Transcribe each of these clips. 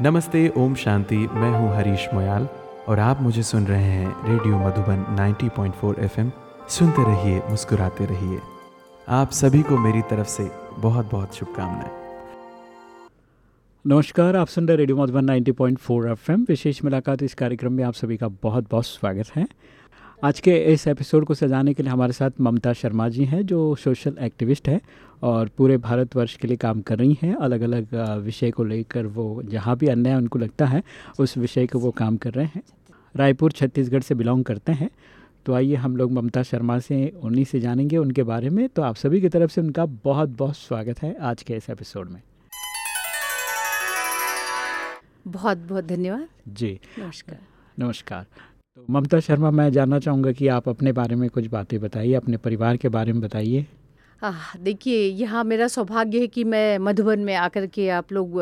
नमस्ते, ओम शांति। मैं हूँ हरीश मोयाल और आप मुझे सुन रहे हैं रेडियो मधुबन 90.4 एफएम। सुनते रहिए, मुस्कुराते रहिए। आप सभी को मेरी तरफ़ से बहुत बहुत शुभकामनाएँ। नमस्कार, आप सुन रहे रेडियो मधुबन 90.4 एफएम। विशेष मुलाकात इस कार्यक्रम में आप सभी का बहुत बहुत स्वागत है। आज के इस एपिसोड को सजाने के लिए हमारे साथ ममता शर्मा जी हैं जो सोशल एक्टिविस्ट हैं और पूरे भारतवर्ष के लिए काम कर रही हैं। अलग अलग विषय को लेकर वो जहाँ भी अन्याय उनको लगता है उस विषय को वो काम कर रहे हैं। रायपुर छत्तीसगढ़ से बिलोंग करते हैं। तो आइए हम लोग ममता शर्मा से उन्हीं से जानेंगे उनके बारे में। तो आप सभी की तरफ़ से उनका बहुत बहुत स्वागत है आज के इस एपिसोड में। बहुत बहुत धन्यवाद। जी। नमस्कार। नमस्कार। तो ममता शर्मा, मैं जानना चाहूँगा कि आप अपने बारे में कुछ बातें बताइए, अपने परिवार के बारे में बताइए। देखिए, यहाँ मेरा सौभाग्य है कि मैं मधुबन में आकर के आप लोग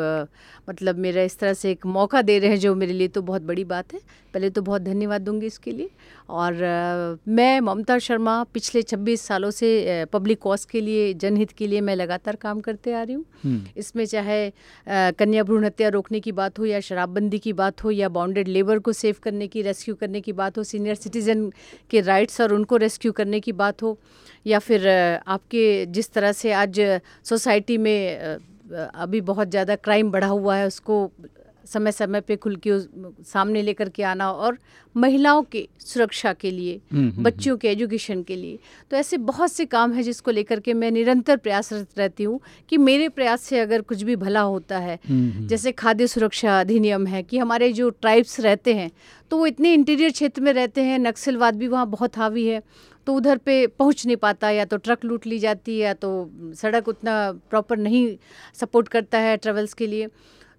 मतलब मेरा इस तरह से एक मौका दे रहे हैं जो मेरे लिए तो बहुत बड़ी बात है। पहले तो बहुत धन्यवाद दूँगी इसके लिए। और मैं ममता शर्मा पिछले 26 सालों से पब्लिक कॉज के लिए जनहित के लिए मैं लगातार काम करते आ रही हूँ हम्म। इसमें चाहे कन्या भ्रूण हत्या रोकने की बात हो या शराबबंदी की बात हो या बाउंडेड लेबर को सेव करने की रेस्क्यू करने की बात हो सीनियर सिटीज़न के राइट्स और उनको रेस्क्यू करने की बात हो या फिर आपके जिस तरह से आज सोसाइटी में अभी बहुत ज़्यादा क्राइम बढ़ा हुआ है उसको समय समय पे खुल के सामने लेकर के आना और महिलाओं के सुरक्षा के लिए हम्म, हम्म, हम्म। बच्चों के एजुकेशन के लिए। तो ऐसे बहुत से काम हैं जिसको लेकर के मैं निरंतर प्रयासरत रहती हूँ कि मेरे प्रयास से अगर कुछ भी भला होता है जैसे खाद्य सुरक्षा अधिनियम है कि हमारे जो ट्राइब्स रहते हैं तो वो इतने इंटीरियर क्षेत्र में रहते हैं नक्सलवाद भी वहाँ बहुत हावी है तो उधर पे पहुँच नहीं पाता या तो ट्रक लूट ली जाती है या तो सड़क उतना प्रॉपर नहीं सपोर्ट करता है ट्रेवल्स के लिए।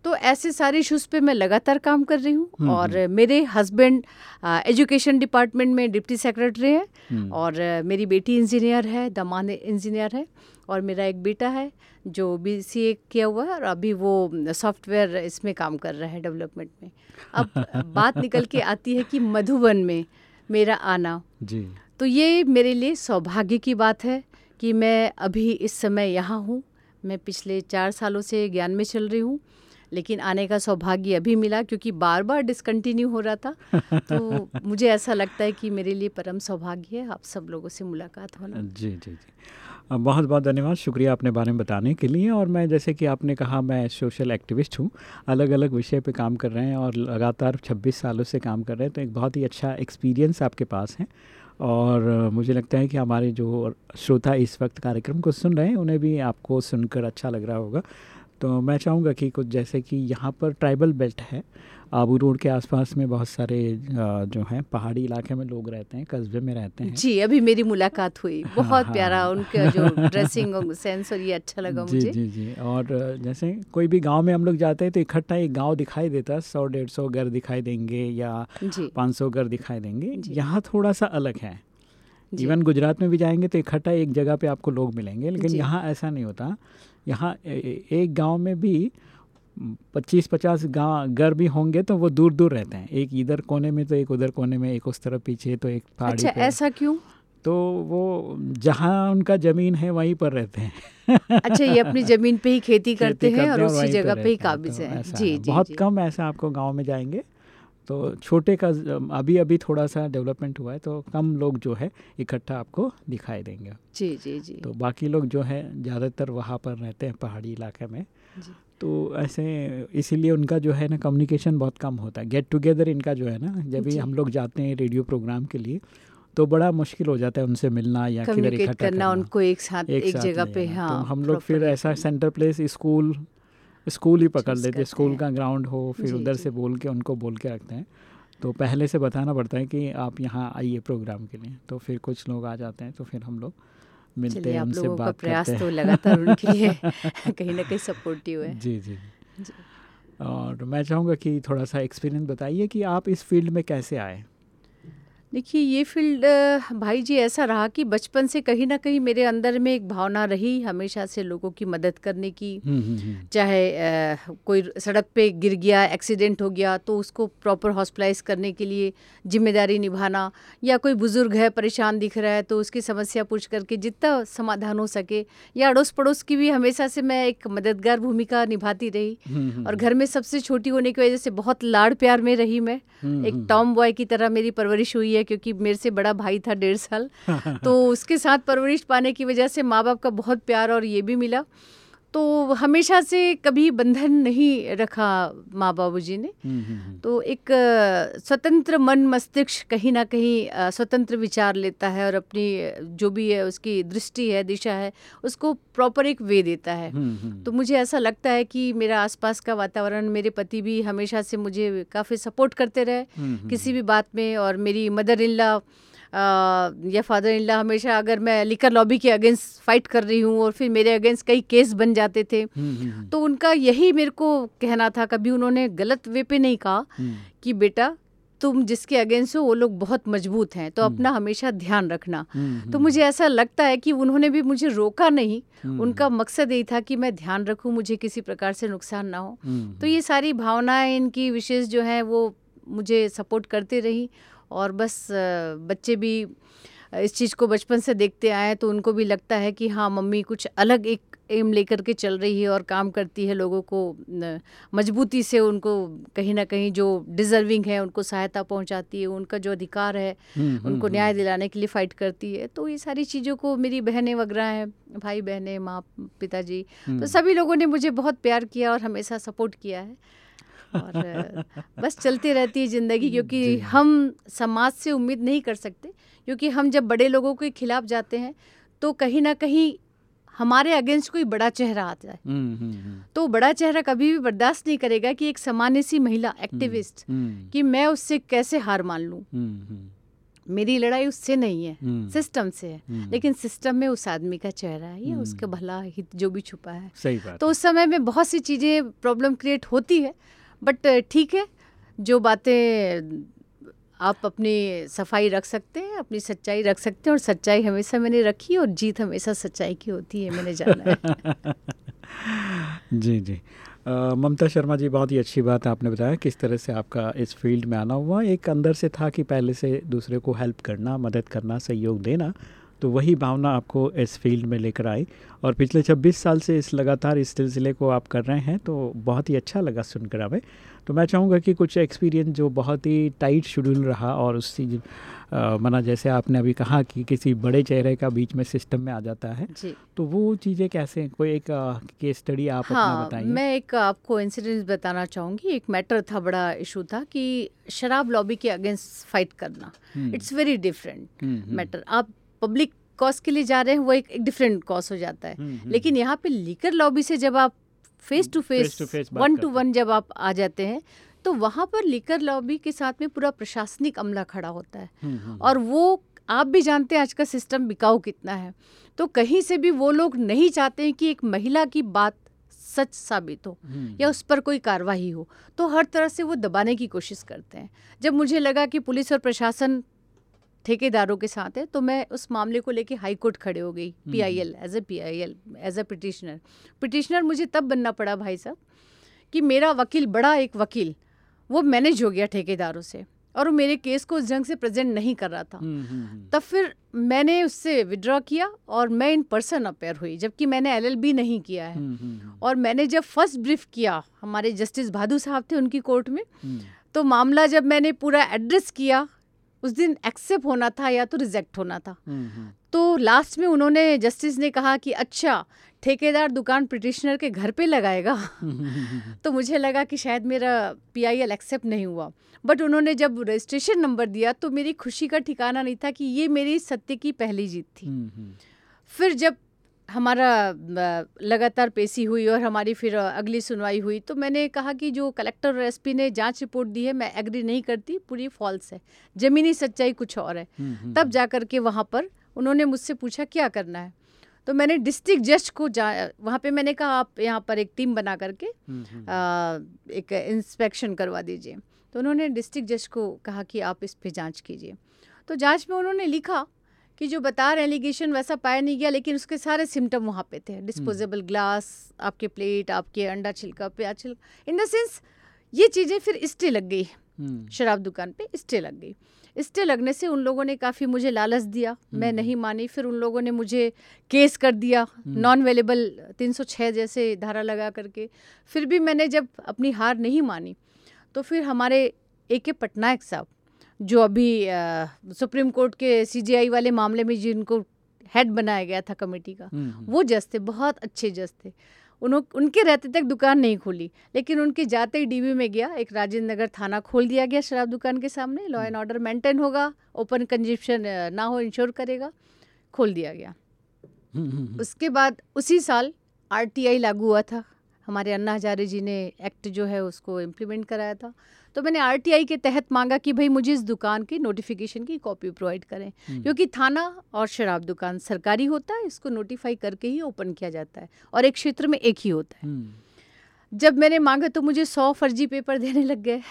तो ऐसे सारे इशूज़ पे मैं लगातार काम कर रही हूँ हम्म, और हम्म। मेरे हस्बैंड एजुकेशन डिपार्टमेंट में डिप्टी सेक्रेटरी है। और मेरी बेटी इंजीनियर है दमान इंजीनियर है और मेरा एक बेटा है जो बी सी ए किया हुआ है और अभी वो सॉफ्टवेयर इसमें काम कर रहा है डेवलपमेंट में अब बात निकल के आती है कि मधुबन में मेरा आना जी तो ये मेरे लिए सौभाग्य की बात है कि मैं अभी इस समय यहाँ हूँ मैं पिछले चार सालों से ज्ञान में चल रही हूँ लेकिन आने का सौभाग्य अभी मिला क्योंकि बार बार डिसकंटिन्यू हो रहा था। तो मुझे ऐसा लगता है कि मेरे लिए परम सौभाग्य है आप सब लोगों से मुलाकात होना। जी जी जी। बहुत बहुत धन्यवाद शुक्रिया अपने बारे में बताने के लिए और मैं जैसे कि आपने कहा मैं सोशल एक्टिविस्ट हूँ अलग अलग विषय पे काम कर रहे हैं और लगातार 26 सालों से काम कर रहे हैं तो एक बहुत ही अच्छा एक्सपीरियंस आपके पास है और मुझे लगता है कि हमारे जो श्रोता इस वक्त कार्यक्रम को सुन रहे हैं उन्हें भी आपको सुनकर अच्छा लग रहा होगा। तो मैं चाहूँगा कि कुछ जैसे कि यहाँ पर ट्राइबल बेल्ट है। आबू रोड के आसपास में बहुत सारे जो हैं पहाड़ी इलाके में लोग रहते हैं कस्बे में रहते हैं। जी अभी मेरी मुलाकात हुई। हाँ, बहुत हाँ, प्यारा उनका जो ड्रेसिंग सेंस और ये अच्छा लगा जी, मुझे। जी जी। और जैसे कोई भी गाँव में हम लोग जाते हैं तो इकट्ठा एक गाँव दिखाई देता है। सौ डेढ़ सौ घर दिखाई देंगे या पाँच सौ घर दिखाई देंगे। यहाँ थोड़ा सा अलग है। इवन गुजरात में भी जाएँगे तो इकट्ठा एक जगह पे आपको लोग मिलेंगे लेकिन यहाँ ऐसा नहीं होता। यहाँ एक गाँव में भी पच्चीस पचास गाँव घर भी होंगे तो वो दूर दूर रहते हैं। एक इधर कोने में तो एक उधर कोने में एक उस तरफ़ पीछे तो एक पहाड़ी अच्छा, ऐसा क्यों? तो वो जहाँ उनका ज़मीन है वहीं पर रहते हैं। अच्छा ये अपनी ज़मीन पे ही खेती करते करते हैं और उसी जगह पे ही काबिज तो हैं। जी जी बहुत कम ऐसा आपको गाँव में जाएँगे। तो छोटे का अभी अभी थोड़ा सा डेवलपमेंट हुआ है तो कम लोग जो है इकट्ठा आपको दिखाई देंगे। जी जी जी। तो बाकी लोग जो है ज़्यादातर वहाँ पर रहते हैं पहाड़ी इलाके में। जी। तो ऐसे इसीलिए उनका जो है ना कम्युनिकेशन बहुत कम होता है। गेट टुगेदर इनका जो है ना जब भी हम लोग जाते हैं रेडियो प्रोग्राम के लिए तो बड़ा मुश्किल हो जाता है उनसे मिलना या किधर इकट्ठा करना, करना। उनको एक साथ एक, एक जगह पे हाँ तो हम लोग फिर ऐसा सेंटर प्लेस स्कूल स्कूल ही पकड़ लेते स्कूल का ग्राउंड हो फिर उधर से बोल के उनको बोल के रखते हैं। तो पहले से बताना पड़ता है कि आप यहाँ आइए प्रोग्राम के लिए। तो फिर कुछ लोग आ जाते हैं तो फिर हम लोग मिलते हैं उनसे बात का प्रयास तो लगातार उनके लिए कहीं ना कहीं सपोर्टिव है। जी जी, जी। और मैं चाहूँगा कि थोड़ा सा एक्सपीरियंस बताइए कि आप इस फ़ील्ड में कैसे आए? देखिए ये फ़ील्ड भाई जी ऐसा रहा कि बचपन से कहीं ना कहीं मेरे अंदर में एक भावना रही हमेशा से लोगों की मदद करने की। हम्म, हम्म, हम्म। चाहे कोई सड़क पे गिर गया एक्सीडेंट हो गया तो उसको प्रॉपर हॉस्पिटलाइज करने के लिए ज़िम्मेदारी निभाना या कोई बुज़ुर्ग है परेशान दिख रहा है तो उसकी समस्या पूछ करके जितना समाधान हो सके या अड़ोस पड़ोस की भी हमेशा से मैं एक मददगार भूमिका निभाती रही। और घर में सबसे छोटी होने की वजह से बहुत लाड़ प्यार में रही मैं। एक टॉम बॉय की तरह मेरी परवरिश हुई है। क्योंकि मेरे से बड़ा भाई था डेढ़ साल। तो उसके साथ परवरिश पाने की वजह से माँ बाप का बहुत प्यार और ये भी मिला। तो हमेशा से कभी बंधन नहीं रखा माँ बाबू जी ने हम्म, हम्म, हम्म। तो एक स्वतंत्र मन मस्तिष्क कहीं ना कहीं स्वतंत्र विचार लेता है और अपनी जो भी है उसकी दृष्टि है दिशा है उसको प्रॉपर एक वे देता है। तो मुझे ऐसा लगता है कि मेरा आसपास का वातावरण मेरे पति भी हमेशा से मुझे काफ़ी सपोर्ट करते रहे किसी भी बात में और मेरी मदर इन लॉ या फादर इन लॉ हमेशा अगर मैं लिकर लॉबी के अगेंस्ट फाइट कर रही हूँ और फिर मेरे अगेंस्ट कई केस बन जाते थे हम्म, हम्म, हम्म। तो उनका यही मेरे को कहना था कभी उन्होंने गलत वे पे नहीं कहा कि बेटा तुम जिसके अगेंस्ट हो वो लोग बहुत मज़बूत हैं तो। अपना हमेशा ध्यान रखना। तो मुझे ऐसा लगता है कि उन्होंने भी मुझे रोका नहीं। उनका मकसद यही था कि मैं ध्यान रखूँ मुझे किसी प्रकार से नुकसान ना हो। तो ये सारी भावनाएँ इनकी विशेष जो हैं वो मुझे सपोर्ट करती रही। और बस बच्चे भी इस चीज़ को बचपन से देखते आए तो उनको भी लगता है कि हाँ मम्मी कुछ अलग एक एम लेकर के चल रही है और काम करती है लोगों को मजबूती से उनको कहीं ना कहीं जो डिज़र्विंग है उनको सहायता पहुंचाती है उनका जो अधिकार है हम्म, हम्म, उनको हम्म। न्याय दिलाने के लिए फाइट करती है तो ये सारी चीज़ों को मेरी बहनें वगैरह हैं भाई बहनें माँ पिताजी। तो सभी लोगों ने मुझे बहुत प्यार किया और हमेशा सपोर्ट किया है और बस चलती रहती है ज़िंदगी क्योंकि हम समाज से उम्मीद नहीं कर सकते क्योंकि हम जब बड़े लोगों के खिलाफ जाते हैं तो कहीं ना कहीं हमारे अगेंस्ट कोई बड़ा चेहरा आता है। हम्म, हम्म, हम्म, तो बड़ा चेहरा कभी भी बर्दाश्त नहीं करेगा कि एक सामान्य सी महिला एक्टिविस्ट कि मैं उससे कैसे हार मान लूँ? मेरी लड़ाई उससे नहीं है सिस्टम से है। लेकिन सिस्टम में उस आदमी का चेहरा है या। उसका भला हित जो भी छुपा है। सही बात तो उस समय में बहुत सी चीज़ें प्रॉब्लम क्रिएट होती है बट ठीक है, जो बातें आप अपनी सफ़ाई रख सकते हैं, अपनी सच्चाई रख सकते हैं और सच्चाई हमेशा मैंने रखी और जीत हमेशा सच्चाई की होती है, मैंने जाना है। जी जी। ममता शर्मा जी, बहुत ही अच्छी बात आपने बताया किस तरह से आपका इस फ़ील्ड में आना हुआ। एक अंदर से था कि पहले से दूसरे को हेल्प करना, मदद करना, सहयोग देना तो वही भावना आपको इस फ़ील्ड में लेकर आई। और पिछले 26 साल से इस लगातार इस सिलसिले को आप कर रहे हैं तो बहुत ही अच्छा लगा सुनकर हमें। तो मैं चाहूँगा कि कुछ एक्सपीरियंस जो बहुत ही टाइट शेड्यूल रहा और उससे अ, मना जैसे आपने अभी कहा कि किसी बड़े चेहरे का बीच में सिस्टम में आ जाता है। तो वो चीज़ें कैसे कोई एक केस स्टडी आप अपना हाँ बताइए। मैं एक आपको इंसिडेंस बताना चाहूँगी। एक मैटर था बड़ा इशू था कि शराब लॉबी के अगेंस्ट फाइट करना। इट्स वेरी डिफरेंट मैटर आप पब्लिक कॉज के लिए जा रहे हैं वो एक, एक डिफरेंट कॉज हो जाता है। हम्म, हम्म, लेकिन यहाँ पे लिकर लॉबी से जब आप face to face one to one जब आप आ जाते हैं तो वहाँ पर लिकर लॉबी के साथ में पूरा प्रशासनिक अमला खड़ा होता है। हम्म, और वो आप भी जानते हैं आज का सिस्टम बिकाऊ कितना है। तो कहीं से भी वो लोग नहीं चाहते हैं कि एक महिला की बात सच साबित हो या उस पर कोई कार्रवाई हो तो हर तरह से वो दबाने की कोशिश करते हैं। जब मुझे लगा कि पुलिस और प्रशासन ठेकेदारों के साथ है तो मैं उस मामले को लेके हाई कोर्ट खड़े हो गई P I L as a P I L as a petitioner petitioner मुझे तब बनना पड़ा भाई साहब कि मेरा वकील बड़ा एक वकील वो मैनेज हो गया ठेकेदारों से और वो मेरे केस को उस ढंग से प्रेजेंट नहीं कर रहा था। हम्म, हम्म, हम्म, तब फिर मैंने उससे विड्रॉ किया और मैं इन पर्सन अपेयर हुई जबकि मैंने एलएलबी नहीं किया है। और मैंने जब फ़र्स्ट ब्रीफ किया हमारे जस्टिस भादु साहब थे उनकी कोर्ट में तो मामला जब मैंने पूरा एड्रेस किया उस दिन एक्सेप्ट होना था या तो रिजेक्ट होना था। हम्म, हम्म, तो लास्ट में उन्होंने जस्टिस ने कहा कि अच्छा ठेकेदार दुकान पिटिशनर के घर पे लगाएगा। तो मुझे लगा कि शायद मेरा पीआईएल एक्सेप्ट नहीं हुआ। बट उन्होंने जब रजिस्ट्रेशन नंबर दिया तो मेरी खुशी का ठिकाना नहीं था कि ये मेरी सत्य की पहली जीत थी। हम्म, फिर जब हमारा लगातार पेशी हुई और हमारी फिर अगली सुनवाई हुई तो मैंने कहा कि जो कलेक्टर और एसपी ने जाँच रिपोर्ट दी है मैं एग्री नहीं करती पूरी फॉल्स है। ज़मीनी सच्चाई कुछ और है। हम्म, हम्म, तब जा कर के वहाँ पर उन्होंने मुझसे पूछा क्या करना है? तो मैंने डिस्ट्रिक्ट जज को जा वहाँ पे मैंने कहा आप यहाँ पर एक टीम बना करके हम्म, हम्म, आ, एक इंस्पेक्शन करवा दीजिए। तो उन्होंने डिस्ट्रिक्ट जज को कहा कि आप इस पर जाँच कीजिए। तो जाँच में उन्होंने लिखा कि जो बता रहे एलिगेशन वैसा पाया नहीं गया लेकिन उसके सारे सिम्टम वहाँ पे थे। डिस्पोजेबल ग्लास आपके प्लेट आपके अंडा छिलका प्याज छिलका। इन द सेंस ये चीज़ें फिर स्टे लग गई। हम्म। शराब दुकान पे स्टे लग गई। स्टे लगने से उन लोगों ने काफ़ी मुझे लालच दिया। मैं हम्म। नहीं मानी। फिर उन लोगों ने मुझे केस कर दिया। नॉन अवेलेबल 306 जैसे धारा लगा करके। फिर भी मैंने जब अपनी हार नहीं मानी तो फिर हमारे ए के पटनायक साहब जो अभी सुप्रीम कोर्ट के सीजीआई वाले मामले में जिनको हेड बनाया गया था कमेटी का हम्म, हम्म। वो जज थे बहुत अच्छे जज थे। उन्हों उनके रहते तक दुकान नहीं खोली लेकिन उनके जाते ही डीबी में गया एक राजेंद्र नगर थाना खोल दिया गया शराब दुकान के सामने लॉ एंड ऑर्डर मेंटेन होगा ओपन कंजप्शन ना हो इंश्योर करेगा खोल दिया गया। हम्म, उसके बाद उसी साल आरटीआई लागू हुआ था हमारे अन्ना हजारे जी ने एक्ट जो है उसको इम्प्लीमेंट कराया था। तो मैंने आरटीआई के तहत मांगा कि भाई मुझे इस दुकान की नोटिफिकेशन की कॉपी प्रोवाइड करें हम्म। क्योंकि थाना और शराब दुकान सरकारी होता है इसको नोटिफाई करके ही ओपन किया जाता है और एक क्षेत्र में एक ही होता है हम्म। जब मैंने मांगा तो मुझे सौ फर्जी पेपर देने लग गए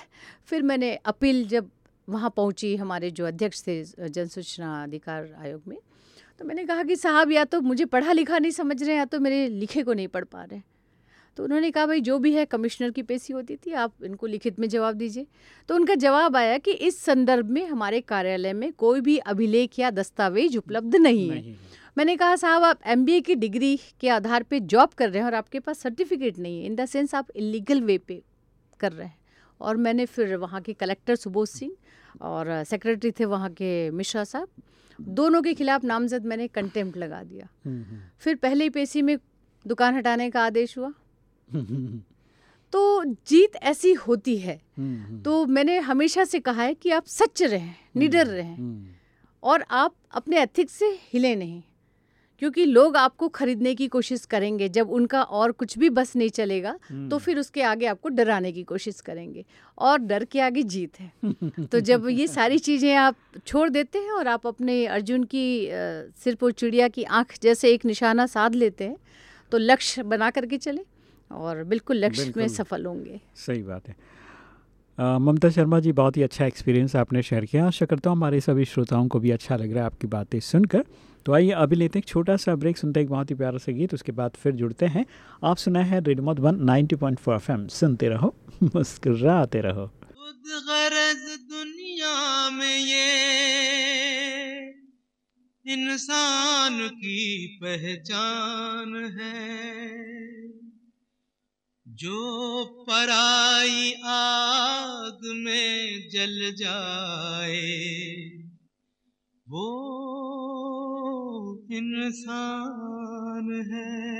फिर मैंने अपील जब वहाँ पहुँची हमारे जो अध्यक्ष थे जन सूचना अधिकार आयोग में तो मैंने कहा कि साहब या तो मुझे पढ़ा लिखा नहीं समझ रहे हैं या तो मेरे लिखे को नहीं पढ़ पा रहे हैं तो उन्होंने कहा भाई जो भी है कमिश्नर की पेशी होती थी आप इनको लिखित में जवाब दीजिए। तो उनका जवाब आया कि इस संदर्भ में हमारे कार्यालय में कोई भी अभिलेख या दस्तावेज़ उपलब्ध नहीं, नहीं है। मैंने कहा साहब आप एमबीए की डिग्री के आधार पर जॉब कर रहे हैं और आपके पास सर्टिफिकेट नहीं है। इन द सेंस आप इलीगल वे पे कर रहे हैं। और मैंने फिर वहाँ के कलेक्टर सुबोध सिंह और सेक्रेटरी थे वहाँ के मिश्रा साहब दोनों के खिलाफ नामजद मैंने कंटेम्प्ट लगा दिया। हम्म, हम्म। फिर पहले ही पेशी में दुकान हटाने का आदेश हुआ। तो जीत ऐसी होती है। हम्म, हम्म। तो मैंने हमेशा से कहा है कि आप सच रहें निडर हम्म, रहें और आप अपने एथिक्स से हिले नहीं क्योंकि लोग आपको खरीदने की कोशिश करेंगे। जब उनका और कुछ भी बस नहीं चलेगा तो फिर उसके आगे आपको डराने की कोशिश करेंगे। और डर के आगे जीत है। तो जब ये सारी चीज़ें आप छोड़ देते हैं और आप अपने अर्जुन की सिर पर चिड़िया की आँख जैसे एक निशाना साध लेते हैं तो लक्ष्य बना करके चले। और बिल्कुल लक्ष्य में सफल होंगे। सही बात है। ममता शर्मा जी बहुत ही अच्छा एक्सपीरियंस आपने शेयर किया। आशा करता हूँ हमारे सभी श्रोताओं को भी अच्छा लग रहा है आपकी बातें सुनकर। तो आइए अभी लेते हैं एक छोटा सा ब्रेक सुनते हैं एक बहुत ही प्यारा सा गीत उसके बाद फिर जुड़ते हैं। आप सुना है रेडमोट one ninety point four F सुनते रहो मुस्कुराते रहो। दुनिया में ये इंसान की पहचान है। जो पराई आग में जल जाए वो इंसान है।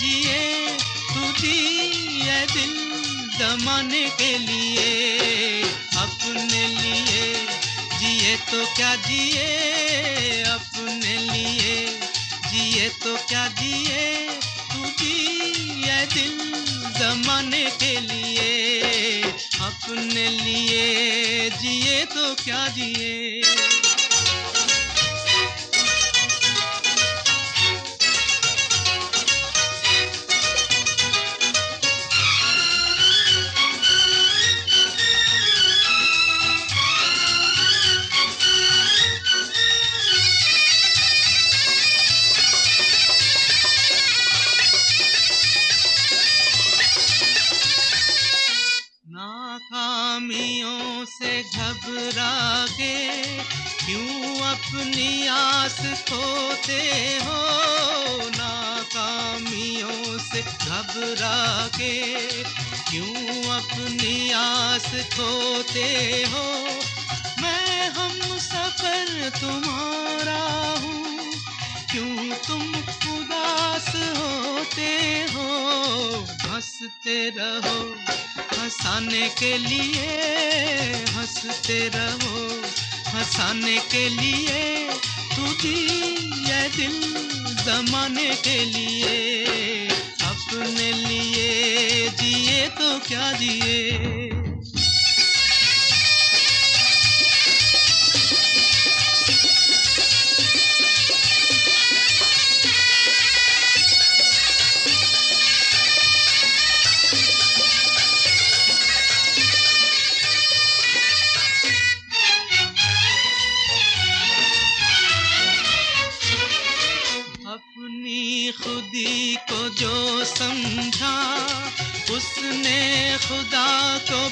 जिए तू दिए दिल दमाने के लिए, अपने लिए। जिए तो क्या जिए, अपने लिए। जिए तो क्या जिए तू दिए दिल जमाने के लिए, अपने लिए। जिए तो क्या जिए। बस खोते हो, नाकामियों से घबरा के क्यों अपनी आस खोते हो? मैं हम सफ़र तुम्हारा हूँ। क्यों तुम उदास होते हो? हँसते रहो, हंसाने के लिए, हँसते रहो, हंसाने के लिए। तू ये दिल जमाने के लिए अपने लिए जिए तो क्या जिए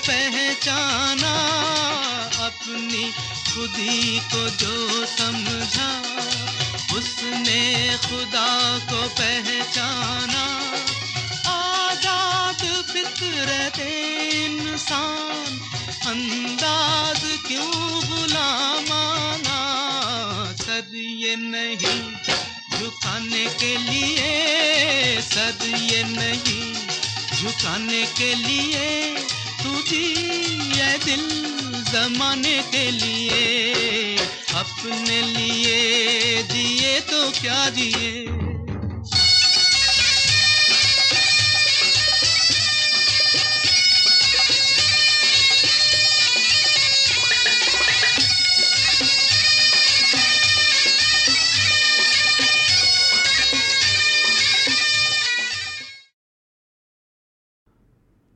पहचाना, अपनी खुदी को जो समझा, उसने खुदा को पहचाना। आज़ाद फितरत इंसान, अंदाज क्यों बुलामाना सद ये नहीं, झुकाने के लिए सद ये नहीं। झुकाने के लिए तुझी ये दिल जमाने के लिए, अपने लिए दिए तो क्या जिए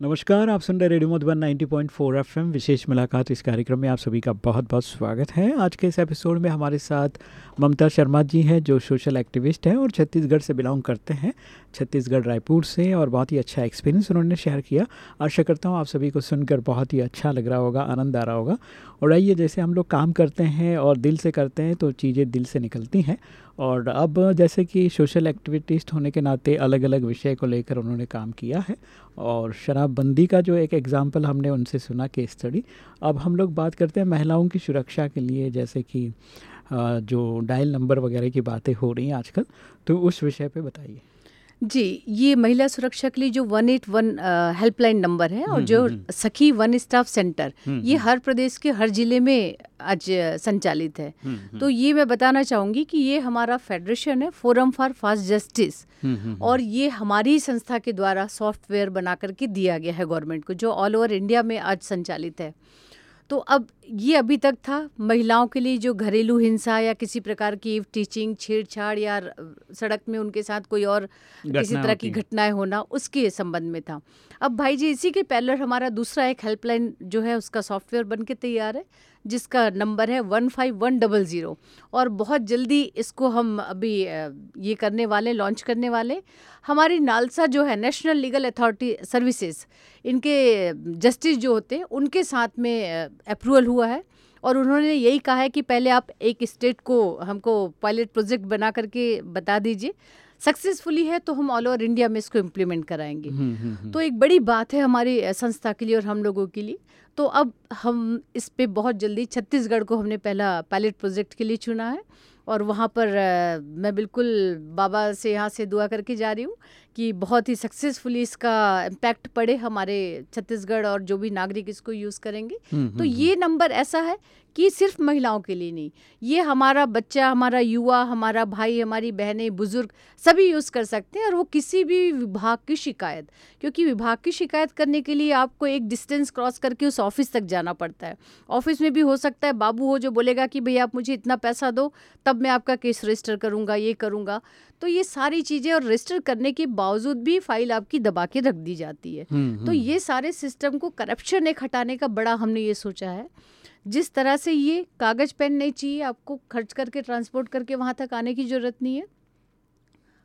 नमस्कार, आप सुन रहे रेडियो मधुबन 90.4 एफएम, विशेष मुलाकात इस कार्यक्रम में आप सभी का बहुत बहुत स्वागत है। आज के इस एपिसोड में हमारे साथ ममता शर्मा जी हैं, जो सोशल एक्टिविस्ट हैं और छत्तीसगढ़ से बिलोंग करते हैं। छत्तीसगढ़ रायपुर से और बहुत ही अच्छा एक्सपीरियंस उन्होंने शेयर किया। आशा करता हूँ आप सभी को सुनकर बहुत ही अच्छा लग रहा होगा, आनंद आ रहा होगा। और आइए, जैसे हम लोग काम करते हैं और दिल से करते हैं तो चीज़ें दिल से निकलती हैं। और अब जैसे कि सोशल एक्टिविटीज़ होने के नाते अलग अलग विषय को लेकर उन्होंने काम किया है और शराबबंदी का जो एक एग्ज़ाम्पल हमने उनसे सुना केस स्टडी अब हम लोग बात करते हैं महिलाओं की सुरक्षा के लिए जैसे कि जो डायल नंबर वगैरह की बातें हो रही हैं आजकल तो उस विषय पे बताइए। जी ये महिला सुरक्षा के लिए जो one eight one helpline number है और हम्म, जो हम्म, हम्म। सखी वन स्टाफ सेंटर ये हर प्रदेश के हर ज़िले में आज संचालित है। तो ये मैं बताना चाहूँगी कि ये हमारा फेडरेशन है फोरम फॉर फास्ट जस्टिस। और ये हमारी संस्था के द्वारा सॉफ्टवेयर बना करके दिया गया है गवर्नमेंट को जो ऑल ओवर इंडिया में आज संचालित है। तो अब ये अभी तक था महिलाओं के लिए जो घरेलू हिंसा या किसी प्रकार की टीचिंग छेड़छाड़ या सड़क में उनके साथ कोई और किसी तरह की घटनाएँ होना उसके संबंध में था। अब भाई जी इसी के पैलर हमारा दूसरा एक हेल्पलाइन जो है उसका सॉफ्टवेयर बन के तैयार है। जिसका नंबर है one five one double zero. और बहुत जल्दी इसको हम अभी ये करने वाले, लॉन्च करने वाले। हमारी नालसा जो है, नेशनल लीगल अथॉरिटी सर्विसेज़, इनके जस्टिस जो होते हैं, उनके साथ में अप्रूवल हुआ है। और उन्होंने यही कहा है कि पहले आप एक स्टेट को हमको पायलट प्रोजेक्ट बना करके बता दीजिए। सक्सेसफुली है तो हम ऑल ओवर इंडिया में इसको इम्प्लीमेंट कराएँगे हुँ, हुँ. हम्म। तो एक बड़ी बात है हमारी संस्था के लिए और हम लोगों के लिए तो अब हम इस पर बहुत जल्दी छत्तीसगढ़ को हमने पहला पायलट प्रोजेक्ट के लिए चुना है और वहाँ पर आ, मैं बिल्कुल बाबा से यहाँ से दुआ करके जा रही हूँ कि बहुत ही सक्सेसफुली इसका इम्पैक्ट पड़े हमारे छत्तीसगढ़ और जो भी नागरिक इसको यूज़ करेंगे। तो ये नंबर ऐसा है कि सिर्फ़ महिलाओं के लिए नहीं ये हमारा बच्चा हमारा युवा हमारा भाई हमारी बहनें बुज़ुर्ग सभी यूज़ कर सकते हैं और वो किसी भी विभाग की शिकायत क्योंकि विभाग की शिकायत करने के लिए आपको एक डिस्टेंस क्रॉस करके उस ऑफ़िस तक जाना पड़ता है। ऑफ़िस में भी हो सकता है बाबू हो जो बोलेगा कि भैया आप मुझे इतना पैसा दो तब मैं आपका केस रजिस्टर करूँगा ये करूँगा। तो ये सारी चीज़ें और रजिस्टर करने के बावजूद भी फ़ाइल आपकी दबा के रख दी जाती है। हम्म, तो हम्म। ये सारे सिस्टम को करप्शन एक हटाने का बड़ा हमने ये सोचा है। जिस तरह से ये कागज़ पेन नहीं चाहिए आपको खर्च करके ट्रांसपोर्ट करके वहाँ तक आने की ज़रूरत नहीं है।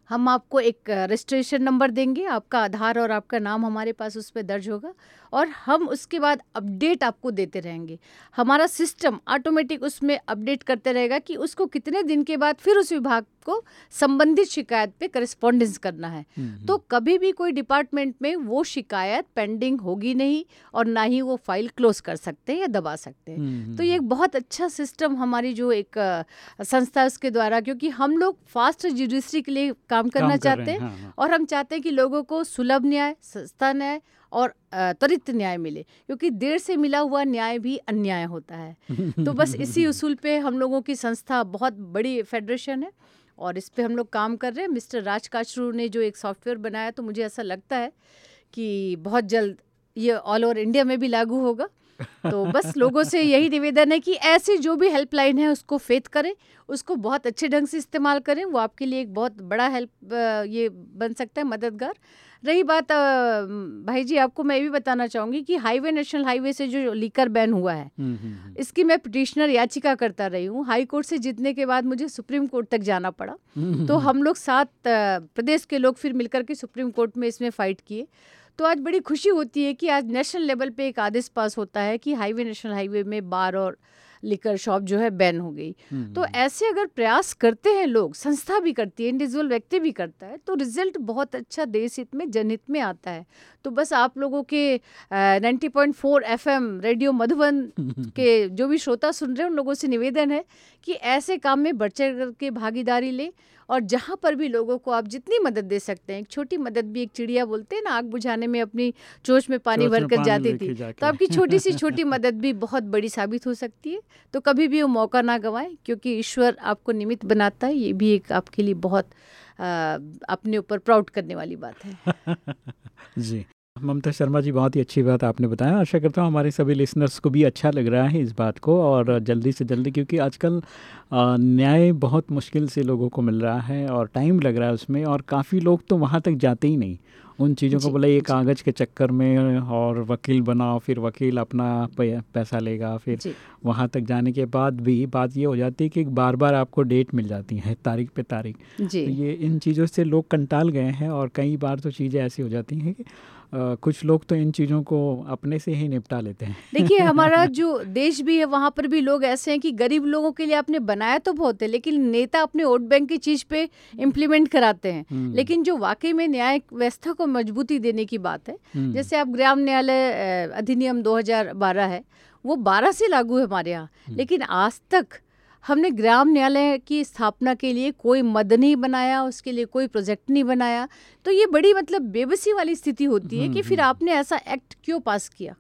हम आपको एक रजिस्ट्रेशन नंबर देंगे आपका आधार और आपका नाम हमारे पास उस पर दर्ज होगा और हम उसके बाद अपडेट आपको देते रहेंगे। हमारा सिस्टम ऑटोमेटिक उसमें अपडेट करते रहेगा कि उसको कितने दिन के बाद फिर उस विभाग को संबंधित शिकायत पे करस्पॉन्डेंस करना है। हम्म, तो कभी भी कोई डिपार्टमेंट में वो शिकायत पेंडिंग होगी नहीं और ना ही वो फ़ाइल क्लोज कर सकते हैं या दबा सकते हैं। हम्म, तो ये एक बहुत अच्छा सिस्टम हमारी जो एक संस्था है उसके द्वारा क्योंकि हम लोग फास्ट जुडिशरी के लिए काम करना काम कर चाहते हैं हाँ, हाँ। और हम चाहते हैं कि लोगों को सुलभ न्याय सस्ता न्याय और त्वरित न्याय मिले क्योंकि देर से मिला हुआ न्याय भी अन्याय होता है। तो बस इसी उसूल पे हम लोगों की संस्था बहुत बड़ी फेडरेशन है। और इस पर हम लोग काम कर रहे हैं। मिस्टर राज काचरू ने जो एक सॉफ्टवेयर बनाया तो मुझे ऐसा लगता है कि बहुत जल्द ये ऑल ओवर इंडिया में भी लागू होगा। तो बस लोगों से यही निवेदन है कि ऐसी जो भी हेल्पलाइन है उसको फेथ करें उसको बहुत अच्छे ढंग से इस्तेमाल करें वो आपके लिए एक बहुत बड़ा हेल्प ये बन सकता है मददगार। रही बात भाई जी आपको मैं ये भी बताना चाहूँगी कि हाईवे नेशनल हाईवे से जो लीकर बैन हुआ है हम्म, हम्म, हम्म। इसकी मैं पिटिशनर याचिका करता रही हूँ। हाई कोर्ट से जीतने के बाद मुझे सुप्रीम कोर्ट तक जाना पड़ा। तो हम लोग सात प्रदेश के लोग फिर मिलकर के सुप्रीम कोर्ट में इसमें फाइट किए। तो आज बड़ी खुशी होती है कि आज नेशनल लेवल पे एक आदेश पास होता है कि हाईवे नेशनल हाईवे में बार और लिकर शॉप जो है बैन हो गई। हम्म, तो ऐसे अगर प्रयास करते हैं लोग संस्था भी करती है इंडिविजुअल व्यक्ति भी करता है तो रिज़ल्ट बहुत अच्छा देश हित में जनहित में आता है। तो बस आप लोगों के ninety point four F M radio Madhuban के जो भी श्रोता सुन रहे हैं उन लोगों से निवेदन है कि ऐसे काम में बढ़ चढ़ के भागीदारी ले और जहाँ पर भी लोगों को आप जितनी मदद दे सकते हैं एक छोटी मदद भी एक चिड़िया बोलते हैं ना आग बुझाने में अपनी चोच में पानी भर कर जाती थी। तो आपकी छोटी सी छोटी मदद भी बहुत बड़ी साबित हो सकती है। तो कभी भी वो मौका ना गंवाएँ क्योंकि ईश्वर आपको निमित्त बनाता है ये भी एक आपके लिए बहुत आ, अपने ऊपर प्राउड करने वाली बात है। जी। ममता शर्मा जी बहुत ही अच्छी बात आपने बताया। आशा करता हूँ हमारे सभी लिसनर्स को भी अच्छा लग रहा है इस बात को और जल्दी से जल्दी क्योंकि आजकल न्याय बहुत मुश्किल से लोगों को मिल रहा है और टाइम लग रहा है उसमें और काफ़ी लोग तो वहाँ तक जाते ही नहीं। उन चीज़ों को बोला ये कागज़ के चक्कर में और वकील बनाओ फिर वकील अपना पैसा लेगा फिर वहाँ तक जाने के बाद भी बात ये हो जाती है कि बार बार आपको डेट मिल जाती है तारीख पे तारीख। तो ये इन चीज़ों से लोग कंटाल गए हैं और कई बार तो चीज़ें ऐसी हो जाती हैं कि कुछ लोग तो इन चीज़ों को अपने से ही निपटा लेते हैं। देखिए हमारा जो देश भी है वहाँ पर भी लोग ऐसे हैं कि गरीब लोगों के लिए आपने बनाया तो बहुत है लेकिन नेता अपने वोट बैंक की चीज़ पे इम्प्लीमेंट कराते हैं। हम्म, लेकिन जो वाकई में न्याय व्यवस्था को मजबूती देने की बात है हम्म, जैसे आप ग्राम न्यायालय अधिनियम 2012 है वो 12 से लागू है हमारे यहाँ। हम्म। लेकिन आज तक हमने ग्राम न्यायालय की स्थापना के लिए कोई मद नहीं बनाया उसके लिए कोई प्रोजेक्ट नहीं बनाया। तो ये बड़ी मतलब बेबसी वाली स्थिति होती है कि हम्म, फिर हम्म। आपने ऐसा एक्ट क्यों पास किया?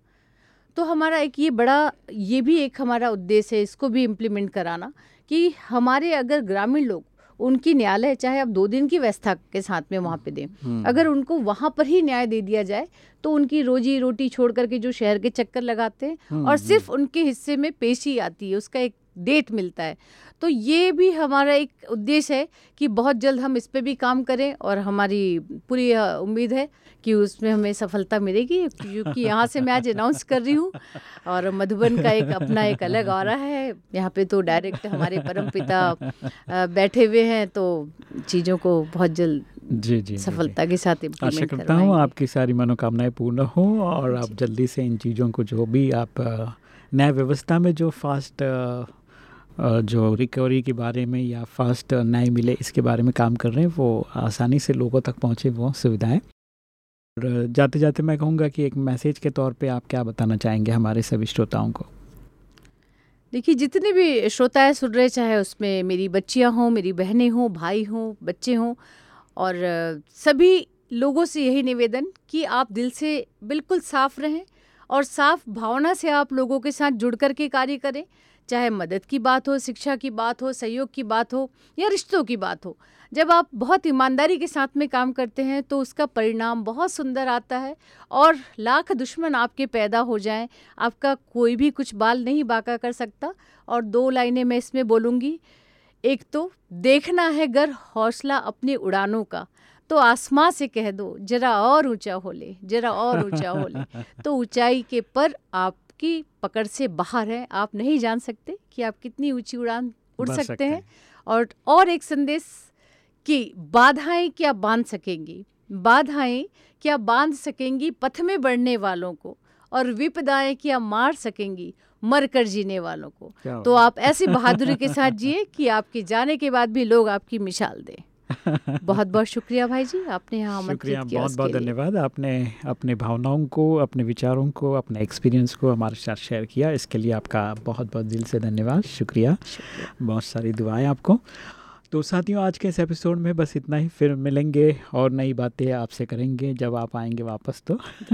तो हमारा एक ये बड़ा ये भी एक हमारा उद्देश्य है इसको भी इम्प्लीमेंट कराना कि हमारे अगर ग्रामीण लोग उनकी न्यायालय चाहे आप दो दिन की व्यवस्था के साथ में वहाँ पे दें हम्म, अगर उनको वहाँ पर ही न्याय दे दिया जाए तो उनकी रोजी रोटी छोड़ करके जो शहर के चक्कर लगाते हैं और सिर्फ़ उनके हिस्से में पेशी आती है उसका एक डेट मिलता है। तो ये भी हमारा एक उद्देश्य है कि बहुत जल्द हम इस पर भी काम करें और हमारी पूरी उम्मीद है कि उसमें हमें सफलता मिलेगी क्योंकि यहाँ से मैं आज अनाउंस कर रही हूँ और मधुबन का एक अपना एक अलग और है। यहाँ पे तो डायरेक्ट हमारे परम पिता बैठे हुए हैं तो चीज़ों को बहुत जल्द जी जी, सफलता के साथ आशा करता हूँ आपकी सारी मनोकामनाएँ पूर्ण हो और आप जल्दी से इन चीज़ों को जो भी आप न्याय व्यवस्था में जो फास्ट जो रिकवरी के बारे में या फास्ट न्याय मिले इसके बारे में काम कर रहे हैं, वो आसानी से लोगों तक पहुँचे वो सुविधाएँ। और जाते जाते मैं कहूँगा कि एक मैसेज के तौर पे आप क्या बताना चाहेंगे हमारे सभी श्रोताओं को? देखिए, जितने भी श्रोताएँ सुन रहे चाहे उसमें मेरी बच्चियाँ हों, मेरी बहनें हों, भाई हों, बच्चे हों, और सभी लोगों से यही निवेदन कि आप दिल से बिल्कुल साफ़ रहें और साफ़ भावना से आप लोगों के साथ जुड़ कर के कार्य करें। चाहे मदद की बात हो, शिक्षा की बात हो, सहयोग की बात हो या रिश्तों की बात हो, जब आप बहुत ईमानदारी के साथ में काम करते हैं तो उसका परिणाम बहुत सुंदर आता है और लाख दुश्मन आपके पैदा हो जाएँ। आपका कोई भी कुछ बाल नहीं बाका कर सकता और दो लाइनें मैं इसमें बोलूँगी। एक तो देखना है गर हौसला अपनी उड़ानों का तो आसमां से कह दो, जरा और ऊँचा हो ले, जरा और ऊँचा हो ले तो ऊंचाई के पर आपकी पकड़ से बाहर है। आप नहीं जान सकते कि आप कितनी ऊँची उड़ान उड़ बढ़ सकते हैं। और और एक संदेश कि बाधाएँ क्या बाँध सकेंगी? बाधाएँ क्या बाँध सकेंगी पथ में बढ़ने वालों को? और विपदाएँ क्या मार सकेंगी मर कर जीने वालों को? तो आप ऐसी बहादुरी के साथ जिए कि आपके जाने के बाद भी लोग आपकी मिसाल दें। बहुत बहुत शुक्रिया भाई जी आपने यहाँ शुक्रिया किया बहुत बहुत धन्यवाद। आपने अपने भावनाओं को अपने विचारों को अपने एक्सपीरियंस को हमारे साथ शेयर किया। इसके लिए आपका बहुत बहुत दिल से धन्यवाद। शुक्रिया। बहुत सारी दुआएँ आपको। तो साथियों आज के इस एपिसोड में बस इतना ही। फिर मिलेंगे और नई बातें आपसे करेंगे। जब आप आएँगे वापस तो।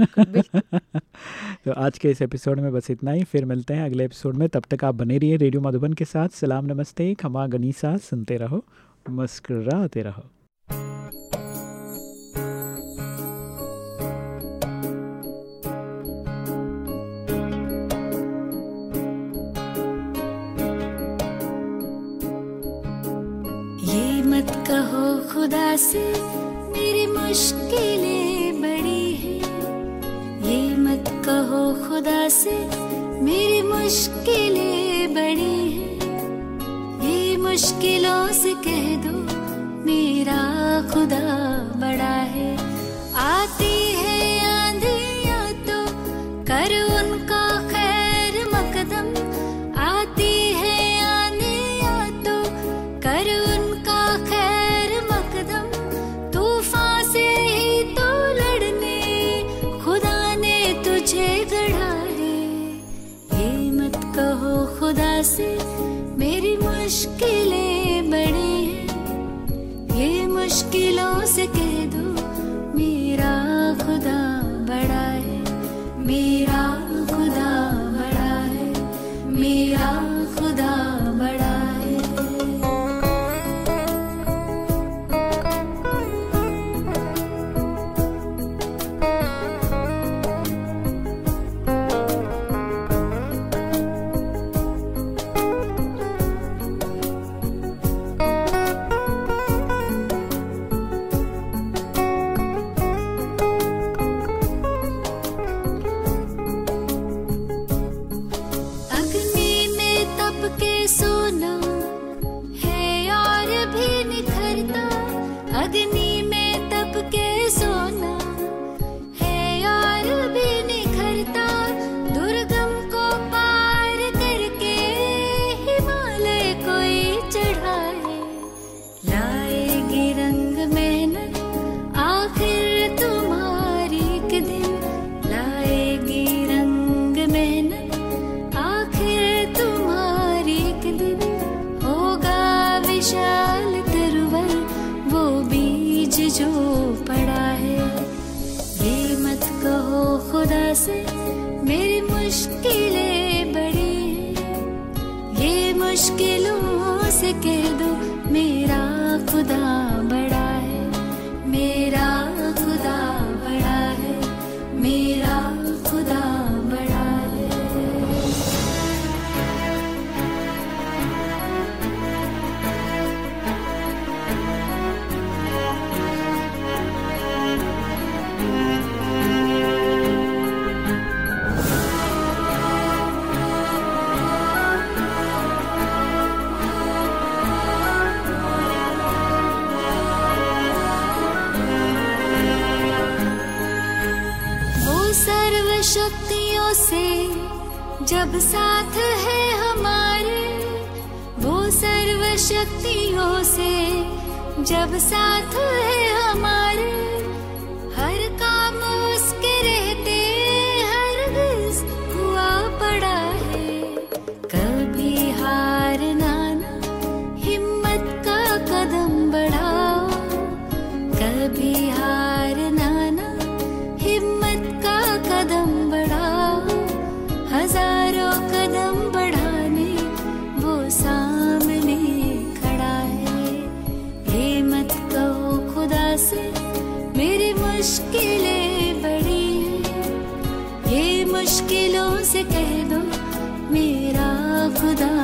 तो आज के इस एपिसोड में बस इतना ही। फिर मिलते हैं अगले एपिसोड में। तब तक आप बने रहिए रेडियो मधुबन के साथ। सलाम नमस्ते। खमा गनीसा। सुनते रहो। मुस्कुराते रहो। ये मत कहो खुदा से, मेरी मुश्किलें बड़ी हैं। ये मत कहो खुदा से, मेरी मुश्किलें बड़ी हैं। मुश्किलों से कह दो, मेरा खुदा बड़ा है। आती है आंधियाँ तो कर उनका खैर मकदम। आती है आंधियाँ तो कर उनका खैर मकदम। तूफ़ान से ही तो लड़ने, खुदा ने तुझे गढ़ा है। ये मत कहो खुदा से ये मुश्किलों से kadar